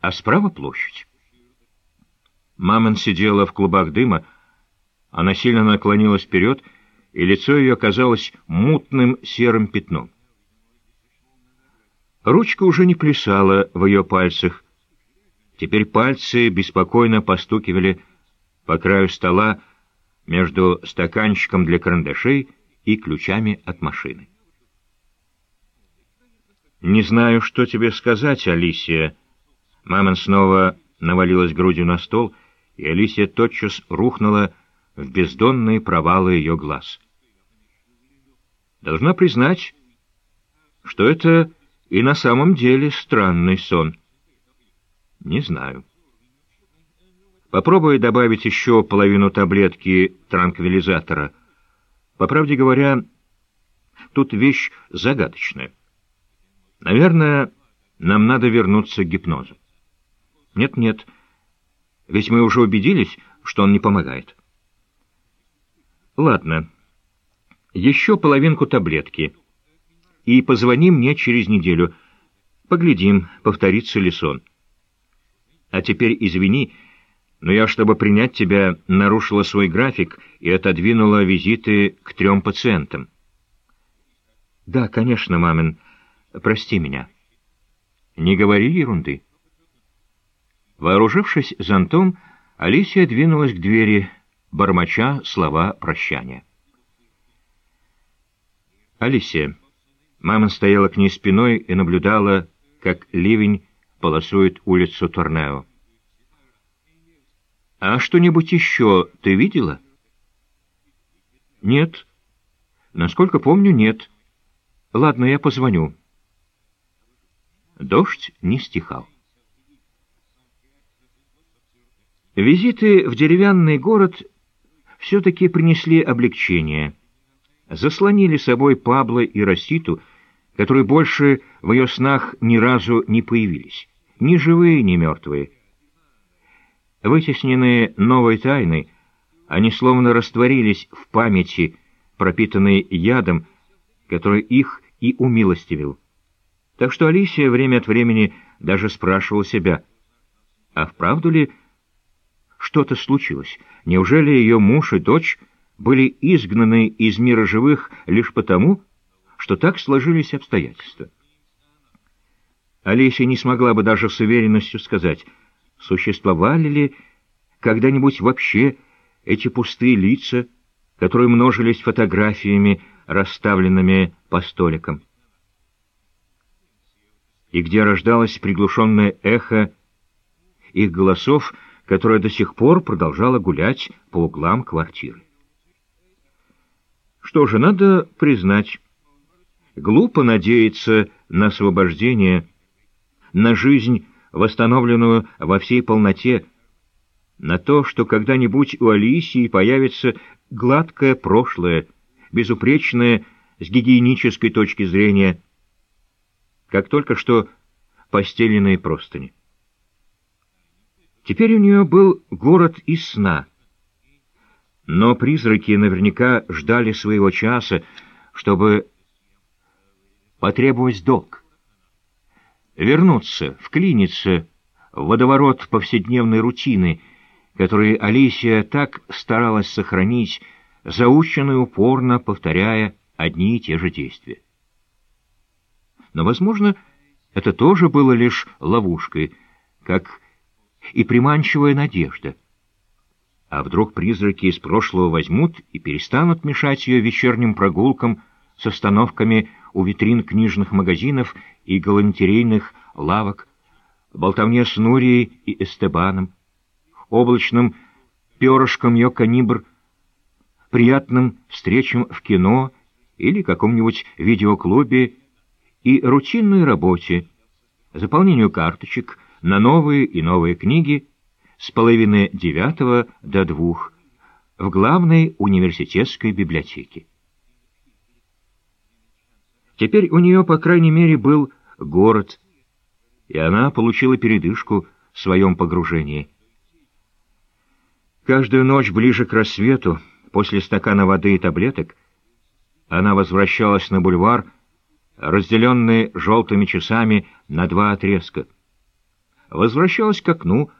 а справа площадь. Мамон сидела в клубах дыма, она сильно наклонилась вперед, и лицо ее казалось мутным серым пятном. Ручка уже не плясала в ее пальцах. Теперь пальцы беспокойно постукивали по краю стола между стаканчиком для карандашей и ключами от машины. «Не знаю, что тебе сказать, Алисия». Мамон снова навалилась грудью на стол, и Алисия тотчас рухнула в бездонные провалы ее глаз. Должна признать, что это и на самом деле странный сон. Не знаю. Попробуй добавить еще половину таблетки транквилизатора. По правде говоря, тут вещь загадочная. Наверное, нам надо вернуться к гипнозу. Нет-нет, ведь мы уже убедились, что он не помогает. Ладно, еще половинку таблетки. И позвони мне через неделю. Поглядим, повторится ли сон. А теперь извини, но я, чтобы принять тебя, нарушила свой график и отодвинула визиты к трем пациентам. Да, конечно, мамин, прости меня. Не говори ерунды. Вооружившись зонтом, Алисия двинулась к двери, бормоча слова прощания. Алисия. Мама стояла к ней спиной и наблюдала, как ливень полосует улицу Торнео. «А что-нибудь еще ты видела?» «Нет. Насколько помню, нет. Ладно, я позвоню». Дождь не стихал. Визиты в деревянный город все-таки принесли облегчение. Заслонили собой Пабло и Роситу, которые больше в ее снах ни разу не появились. Ни живые, ни мертвые. Вытесненные новой тайной, они словно растворились в памяти, пропитанной ядом, который их и умилостивил. Так что Алисия время от времени даже спрашивала себя, а вправду ли что-то случилось? Неужели ее муж и дочь были изгнаны из мира живых лишь потому, что так сложились обстоятельства? Алисия не смогла бы даже с уверенностью сказать, существовали ли когда-нибудь вообще эти пустые лица, которые множились фотографиями, расставленными по столикам и где рождалось приглушенное эхо их голосов, которое до сих пор продолжало гулять по углам квартиры. Что же, надо признать, глупо надеяться на освобождение, на жизнь, восстановленную во всей полноте, на то, что когда-нибудь у Алисии появится гладкое прошлое, безупречное с гигиенической точки зрения, как только что постеленные простыни. Теперь у нее был город из сна. Но призраки наверняка ждали своего часа, чтобы потребовать долг. Вернуться, вклиниться в водоворот повседневной рутины, который Алисия так старалась сохранить, заученно и упорно повторяя одни и те же действия. Но, возможно, это тоже было лишь ловушкой, как и приманчивая надежда. А вдруг призраки из прошлого возьмут и перестанут мешать ее вечерним прогулкам с остановками у витрин книжных магазинов и галантерейных лавок, болтовне с Нурией и Эстебаном, облачным перышком ее канибр, приятным встречам в кино или каком-нибудь видеоклубе и рутинной работе, заполнению карточек на новые и новые книги с половины девятого до двух в главной университетской библиотеке. Теперь у нее, по крайней мере, был город, и она получила передышку в своем погружении. Каждую ночь ближе к рассвету, после стакана воды и таблеток, она возвращалась на бульвар, разделенные желтыми часами на два отрезка. Возвращалась к окну,